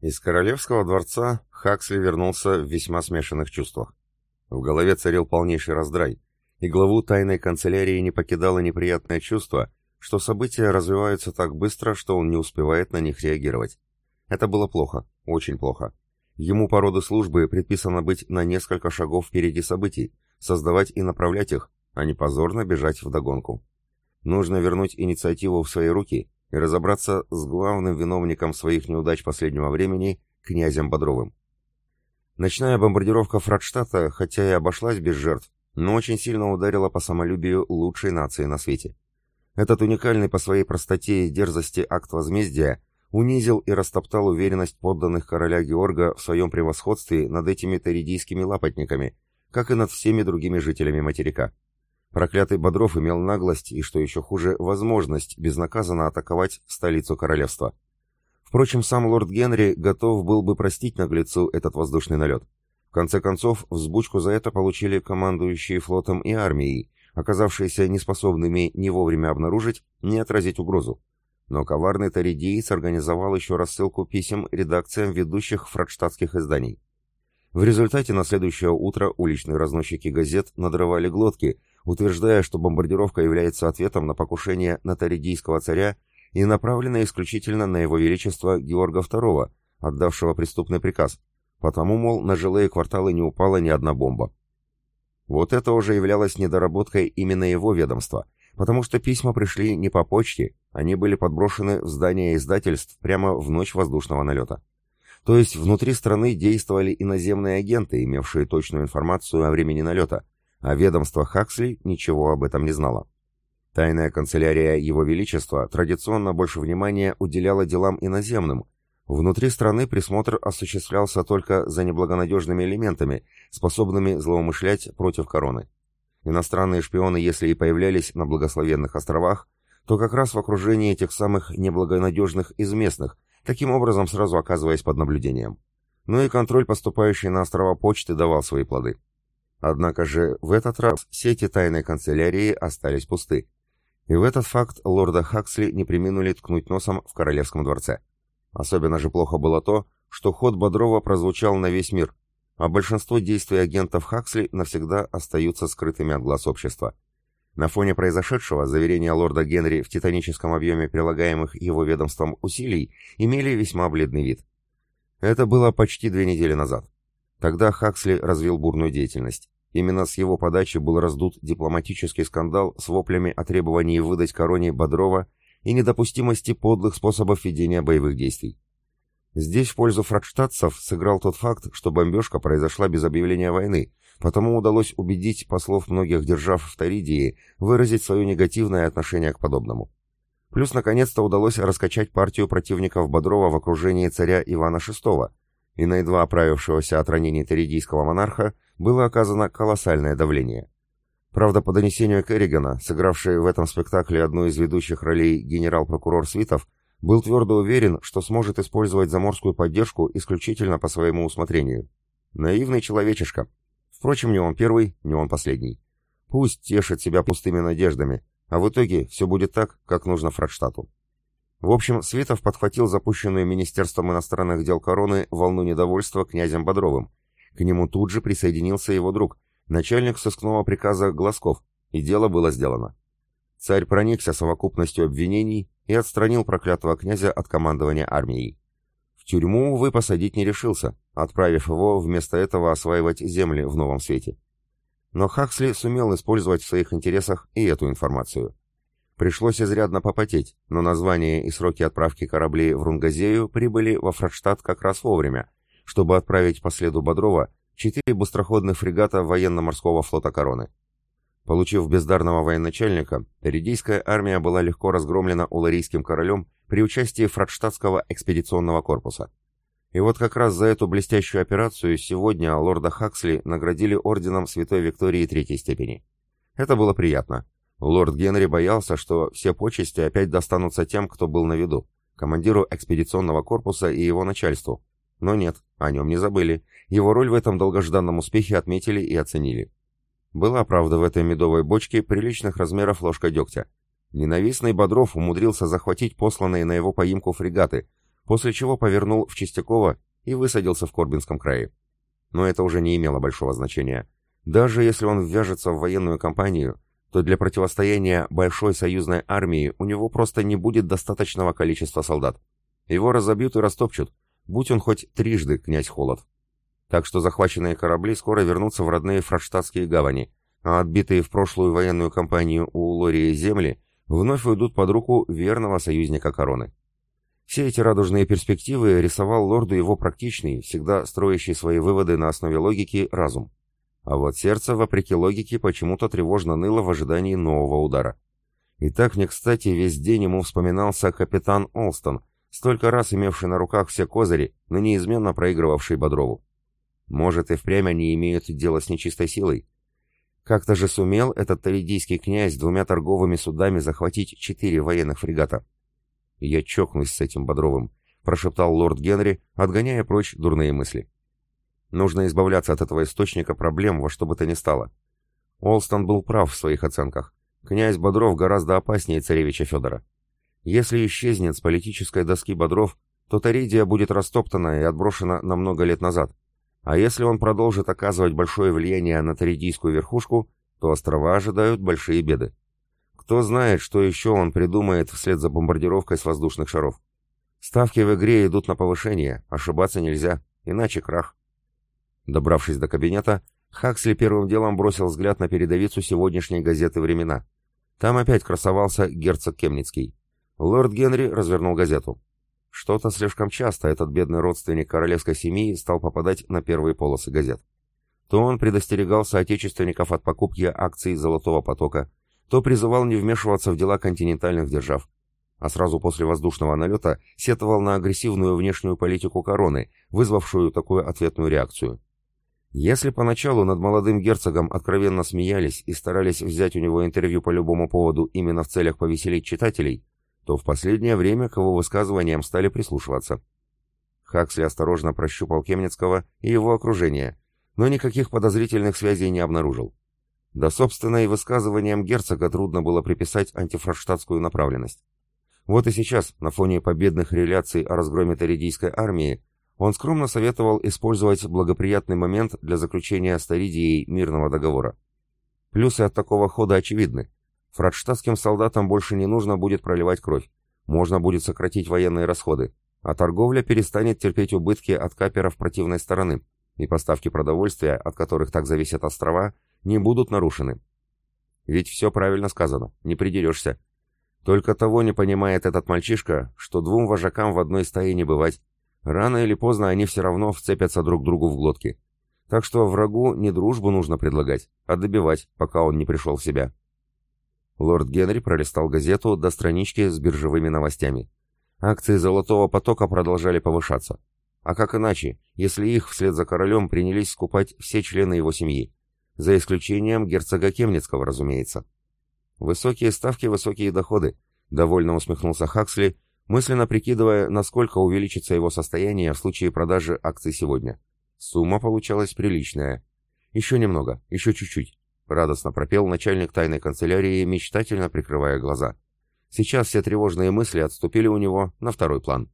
Из королевского дворца Хаксли вернулся в весьма смешанных чувствах. В голове царил полнейший раздрай, и главу тайной канцелярии не покидало неприятное чувство, что события развиваются так быстро, что он не успевает на них реагировать. Это было плохо, очень плохо. Ему по роду службы предписано быть на несколько шагов впереди событий, создавать и направлять их, а не позорно бежать вдогонку. Нужно вернуть инициативу в свои руки и разобраться с главным виновником своих неудач последнего времени, князем Бодровым. Ночная бомбардировка Фрадштадта, хотя и обошлась без жертв, но очень сильно ударила по самолюбию лучшей нации на свете. Этот уникальный по своей простоте и дерзости акт возмездия унизил и растоптал уверенность подданных короля Георга в своем превосходстве над этими таридийскими лапотниками, как и над всеми другими жителями материка. Проклятый Бодров имел наглость и, что еще хуже, возможность безнаказанно атаковать столицу королевства. Впрочем, сам лорд Генри готов был бы простить наглецу этот воздушный налет. В конце концов, взбучку за это получили командующие флотом и армией, оказавшиеся неспособными ни вовремя обнаружить, ни отразить угрозу. Но коварный таридиец организовал еще рассылку писем редакциям ведущих фрадштадтских изданий. В результате на следующее утро уличные разносчики газет надрывали глотки, утверждая, что бомбардировка является ответом на покушение на таридийского царя и направлена исключительно на его величество Георга II, отдавшего преступный приказ, потому, мол, на жилые кварталы не упала ни одна бомба. Вот это уже являлось недоработкой именно его ведомства, потому что письма пришли не по почте, они были подброшены в здание издательств прямо в ночь воздушного налета. То есть внутри страны действовали иноземные агенты, имевшие точную информацию о времени налета, а ведомство Хаксли ничего об этом не знало. Тайная канцелярия Его Величества традиционно больше внимания уделяла делам иноземным. Внутри страны присмотр осуществлялся только за неблагонадежными элементами, способными злоумышлять против короны. Иностранные шпионы, если и появлялись на благословенных островах, то как раз в окружении этих самых неблагонадежных из местных, таким образом сразу оказываясь под наблюдением. Ну и контроль, поступающий на острова почты, давал свои плоды. Однако же в этот раз сети тайной канцелярии остались пусты. И в этот факт лорда Хаксли не приминули ткнуть носом в королевском дворце. Особенно же плохо было то, что ход Бодрова прозвучал на весь мир, а большинство действий агентов Хаксли навсегда остаются скрытыми от глаз общества. На фоне произошедшего заверения лорда Генри в титаническом объеме прилагаемых его ведомством усилий имели весьма бледный вид. Это было почти две недели назад. Тогда Хаксли развил бурную деятельность. Именно с его подачи был раздут дипломатический скандал с воплями о требовании выдать короне Бодрова и недопустимости подлых способов ведения боевых действий. Здесь в пользу фрадштадцев сыграл тот факт, что бомбежка произошла без объявления войны, потому удалось убедить послов многих держав в Торидии выразить свое негативное отношение к подобному. Плюс, наконец-то, удалось раскачать партию противников Бодрова в окружении царя Ивана VI, и на едва оправившегося от ранений торидийского монарха было оказано колоссальное давление. Правда, по донесению Керригана, сыгравший в этом спектакле одну из ведущих ролей генерал-прокурор Свитов, был твердо уверен, что сможет использовать заморскую поддержку исключительно по своему усмотрению. Наивный человечишка. Впрочем, не он первый, не он последний. Пусть тешит себя пустыми надеждами, а в итоге все будет так, как нужно Фрадштадту. В общем, Светов подхватил запущенную Министерством иностранных дел короны волну недовольства князем Бодровым. К нему тут же присоединился его друг, начальник сыскного приказа Глазков, и дело было сделано. Царь проникся совокупностью обвинений и отстранил проклятого князя от командования армией. Тюрьму, увы, посадить не решился, отправив его вместо этого осваивать земли в новом свете. Но Хаксли сумел использовать в своих интересах и эту информацию. Пришлось изрядно попотеть, но название и сроки отправки кораблей в Рунгазею прибыли во Фрадштадт как раз вовремя, чтобы отправить по следу Бодрова четыре быстроходных фрегата военно-морского флота короны. Получив бездарного военачальника, Ридийская армия была легко разгромлена уларийским королем при участии Фрадштадтского экспедиционного корпуса. И вот как раз за эту блестящую операцию сегодня лорда Хаксли наградили орденом Святой Виктории Третьей степени. Это было приятно. Лорд Генри боялся, что все почести опять достанутся тем, кто был на виду, командиру экспедиционного корпуса и его начальству. Но нет, о нем не забыли. Его роль в этом долгожданном успехе отметили и оценили. Была, правда, в этой медовой бочке приличных размеров ложка дегтя. Ненавистный Бодров умудрился захватить посланные на его поимку фрегаты, после чего повернул в Чистякова и высадился в Корбинском крае. Но это уже не имело большого значения. Даже если он ввяжется в военную кампанию, то для противостояния большой союзной армии у него просто не будет достаточного количества солдат. Его разобьют и растопчут, будь он хоть трижды князь Холод. Так что захваченные корабли скоро вернутся в родные фрадштадтские гавани, а отбитые в прошлую военную кампанию у Лории земли вновь уйдут под руку верного союзника короны. Все эти радужные перспективы рисовал лорду его практичный, всегда строящий свои выводы на основе логики, разум. А вот сердце, вопреки логике, почему-то тревожно ныло в ожидании нового удара. И так не кстати весь день ему вспоминался капитан Олстон, столько раз имевший на руках все козыри, но неизменно проигрывавший Бодрову. Может, и впрямь они имеют дело с нечистой силой? Как-то же сумел этот талидийский князь двумя торговыми судами захватить четыре военных фрегата. «Я чокнусь с этим Бодровым», — прошептал лорд Генри, отгоняя прочь дурные мысли. «Нужно избавляться от этого источника проблем во что бы то ни стало». Олстон был прав в своих оценках. Князь Бодров гораздо опаснее царевича Федора. Если исчезнет с политической доски Бодров, то Таридия будет растоптана и отброшена на много лет назад. А если он продолжит оказывать большое влияние на Таридийскую верхушку, то острова ожидают большие беды. Кто знает, что еще он придумает вслед за бомбардировкой с воздушных шаров. Ставки в игре идут на повышение, ошибаться нельзя, иначе крах. Добравшись до кабинета, Хаксли первым делом бросил взгляд на передовицу сегодняшней газеты «Времена». Там опять красовался герцог Кемницкий. Лорд Генри развернул газету. Что-то слишком часто этот бедный родственник королевской семьи стал попадать на первые полосы газет. То он предостерегал соотечественников от покупки акций «Золотого потока», то призывал не вмешиваться в дела континентальных держав, а сразу после воздушного налета сетовал на агрессивную внешнюю политику короны, вызвавшую такую ответную реакцию. Если поначалу над молодым герцогом откровенно смеялись и старались взять у него интервью по любому поводу именно в целях повеселить читателей, то в последнее время к его высказываниям стали прислушиваться. Хаксли осторожно прощупал Кемницкого и его окружение, но никаких подозрительных связей не обнаружил. Да, собственно, и высказываниям герцога трудно было приписать антифраштатскую направленность. Вот и сейчас, на фоне победных реляций о разгроме Торидийской армии, он скромно советовал использовать благоприятный момент для заключения с Торидией мирного договора. Плюсы от такого хода очевидны. Фрадштадтским солдатам больше не нужно будет проливать кровь, можно будет сократить военные расходы, а торговля перестанет терпеть убытки от каперов противной стороны, и поставки продовольствия, от которых так зависят острова, не будут нарушены. Ведь все правильно сказано, не придерешься. Только того не понимает этот мальчишка, что двум вожакам в одной стае не бывать. Рано или поздно они все равно вцепятся друг другу в глотки. Так что врагу не дружбу нужно предлагать, а добивать, пока он не пришел в себя. Лорд Генри пролистал газету до странички с биржевыми новостями. Акции Золотого потока продолжали повышаться. А как иначе, если их вслед за королем принялись скупать все члены его семьи? За исключением герцога Кемницкого, разумеется. Высокие ставки, высокие доходы, довольно усмехнулся Хаксли, мысленно прикидывая, насколько увеличится его состояние в случае продажи акций сегодня. Сумма получалась приличная. Еще немного, еще чуть-чуть. Радостно пропел начальник тайной канцелярии, мечтательно прикрывая глаза. Сейчас все тревожные мысли отступили у него на второй план.